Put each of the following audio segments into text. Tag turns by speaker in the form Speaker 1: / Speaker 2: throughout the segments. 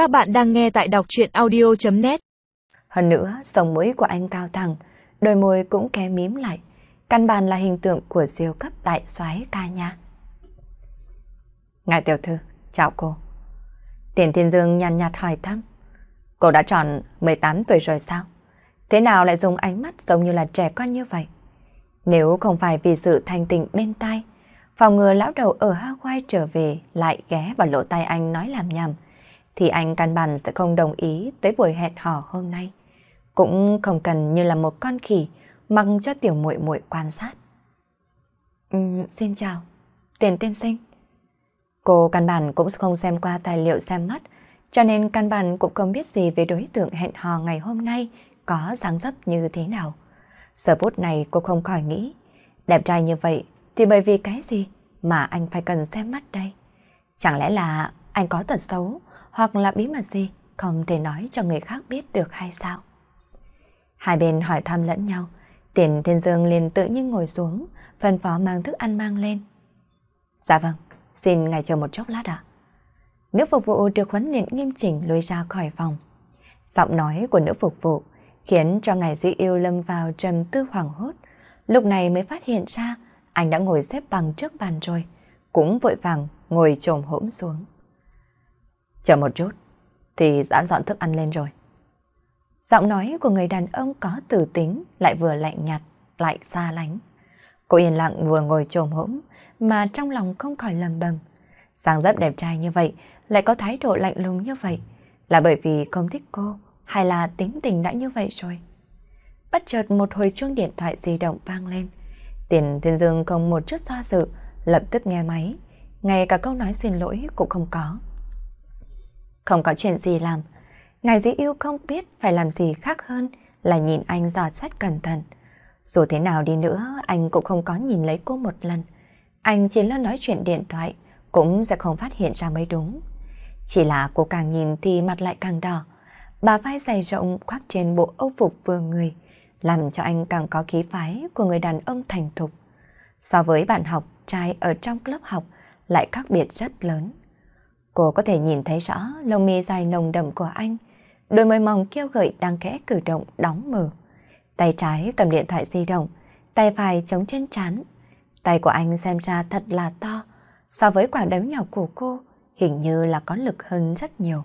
Speaker 1: Các bạn đang nghe tại đọc chuyện audio.net
Speaker 2: Hơn nữa, sống mũi của anh cao thẳng, đôi môi cũng ké mím lại. Căn bản là hình tượng của siêu cấp đại soái ca nha. Ngài tiểu thư, chào cô. Tiền Thiên Dương nhàn nhạt hỏi thăm. Cô đã tròn 18 tuổi rồi sao? Thế nào lại dùng ánh mắt giống như là trẻ con như vậy? Nếu không phải vì sự thanh tịnh bên tai, phòng ngừa lão đầu ở Hawaii trở về lại ghé vào lỗ tai anh nói làm nhầm, thì anh căn bản sẽ không đồng ý tới buổi hẹn hò hôm nay. Cũng không cần như là một con khỉ mặc cho tiểu muội muội quan sát. Ừ, xin chào, tiền tiên sinh. Cô căn bản cũng không xem qua tài liệu xem mắt, cho nên căn bản cũng không biết gì về đối tượng hẹn hò ngày hôm nay có dáng dấp như thế nào. Giờ phút này cô không khỏi nghĩ, đẹp trai như vậy thì bởi vì cái gì mà anh phải cần xem mắt đây? Chẳng lẽ là anh có tật xấu hoặc là bí mật gì không thể nói cho người khác biết được hay sao? Hai bên hỏi thăm lẫn nhau, tiền thiên dương liền tự nhiên ngồi xuống, phân phó mang thức ăn mang lên. Dạ vâng, xin ngài chờ một chốc lát ạ. Nữ phục vụ được huấn luyện nghiêm chỉnh lùi ra khỏi phòng. Giọng nói của nữ phục vụ khiến cho ngài dĩ yêu lâm vào trầm tư hoảng hốt. Lúc này mới phát hiện ra anh đã ngồi xếp bằng trước bàn rồi, cũng vội vàng ngồi trồm hỗn xuống. Chờ một chút, thì đã dọn thức ăn lên rồi. Giọng nói của người đàn ông có tử tính lại vừa lạnh nhạt, lại xa lánh. Cô yên lặng vừa ngồi trồm hỗn mà trong lòng không khỏi lầm bầm. Sáng dấp đẹp trai như vậy, lại có thái độ lạnh lùng như vậy, là bởi vì không thích cô hay là tính tình đã như vậy rồi. Bất chợt một hồi chuông điện thoại di động vang lên. Tiền Thiên Dương không một chút do dự, lập tức nghe máy. Ngay cả câu nói xin lỗi cũng không có. Không có chuyện gì làm. Ngài dĩ yêu không biết phải làm gì khác hơn là nhìn anh dò xét cẩn thận. Dù thế nào đi nữa, anh cũng không có nhìn lấy cô một lần. Anh chỉ lo nói chuyện điện thoại, cũng sẽ không phát hiện ra mới đúng. Chỉ là cô càng nhìn thì mặt lại càng đỏ. Bà vai dày rộng khoác trên bộ âu phục vừa người, làm cho anh càng có khí phái của người đàn ông thành thục. So với bạn học trai ở trong lớp học lại khác biệt rất lớn. Cô có thể nhìn thấy rõ lông mi dài nồng đậm của anh, đôi môi mỏng kêu gợi đang kẽ cử động đóng mở. Tay trái cầm điện thoại di động, tay phải chống trên trán. Tay của anh xem ra thật là to, so với quả đấm nhỏ của cô, hình như là có lực hơn rất nhiều.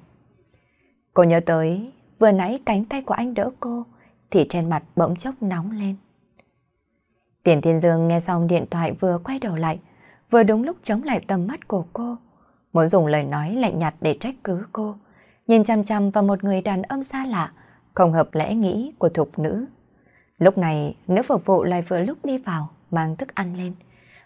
Speaker 2: Cô nhớ tới, vừa nãy cánh tay của anh đỡ cô, thì trên mặt bỗng chốc nóng lên. Tiền Thiên Dương nghe xong điện thoại vừa quay đầu lại, vừa đúng lúc chống lại tầm mắt của cô, muốn dùng lời nói lạnh nhạt để trách cứ cô, nhìn chăm chăm vào một người đàn ông xa lạ, không hợp lẽ nghĩ của thục nữ. Lúc này, nữ phục vụ lại vừa lúc đi vào, mang thức ăn lên,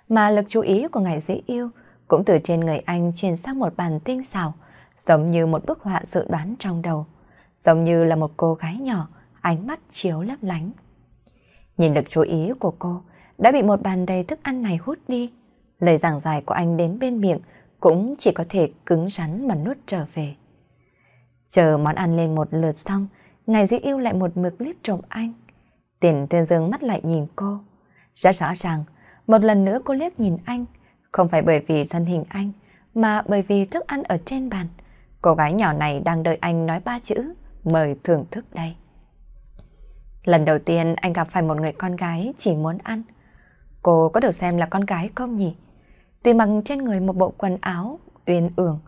Speaker 2: mà lực chú ý của ngài dễ yêu cũng từ trên người anh chuyển sang một bàn tinh xảo, giống như một bức họa dự đoán trong đầu, giống như là một cô gái nhỏ, ánh mắt chiếu lấp lánh. Nhìn được chú ý của cô, đã bị một bàn đầy thức ăn này hút đi. Lời giảng dài của anh đến bên miệng cũng chỉ có thể cứng rắn mà nuốt trở về. Chờ món ăn lên một lượt xong, ngài dĩ yêu lại một mực liếc trộm anh. Tiền tên dương mắt lại nhìn cô. Rất rõ ràng, một lần nữa cô liếc nhìn anh, không phải bởi vì thân hình anh, mà bởi vì thức ăn ở trên bàn. Cô gái nhỏ này đang đợi anh nói ba chữ, mời thưởng thức đây. Lần đầu tiên anh gặp phải một người con gái chỉ muốn ăn. Cô có được xem là con gái không nhỉ? Tuy mặc trên người một bộ quần áo uyên ương,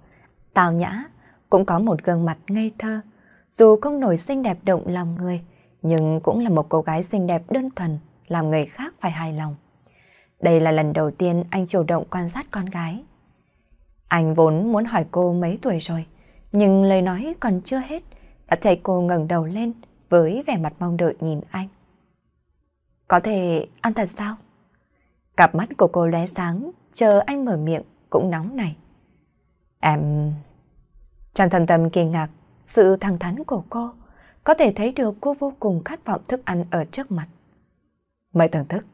Speaker 2: tào nhã, cũng có một gương mặt ngây thơ. Dù không nổi xinh đẹp động lòng người, nhưng cũng là một cô gái xinh đẹp đơn thuần, làm người khác phải hài lòng. Đây là lần đầu tiên anh chủ động quan sát con gái. Anh vốn muốn hỏi cô mấy tuổi rồi, nhưng lời nói còn chưa hết, đã thấy cô ngẩng đầu lên với vẻ mặt mong đợi nhìn anh. Có thể ăn thật sao? Cặp mắt của cô lóe sáng, chờ anh mở miệng cũng nóng này. Em... Trần thần tâm kinh ngạc, sự thẳng thắn của cô, có thể thấy được cô vô cùng khát vọng thức ăn ở trước mặt. Mời thưởng thức.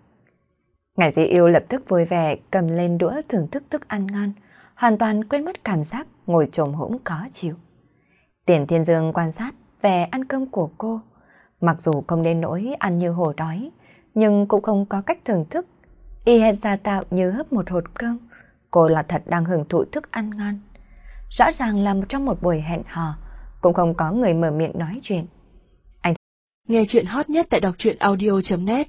Speaker 2: Ngài dĩ yêu lập tức vui vẻ cầm lên đũa thưởng thức thức ăn ngon, hoàn toàn quên mất cảm giác ngồi trồm hỗn khó chịu. Tiền Thiên Dương quan sát về ăn cơm của cô, mặc dù không đến nỗi ăn như hổ đói, nhưng cũng không có cách thưởng thức. Y hệt ra tạo như hấp một hột cơm, cô là thật đang hưởng thụ thức ăn ngon. Rõ ràng là trong một buổi hẹn hò, cũng không có người mở miệng nói chuyện.
Speaker 1: Nghe chuyện hot nhất tại đọc truyện audio.net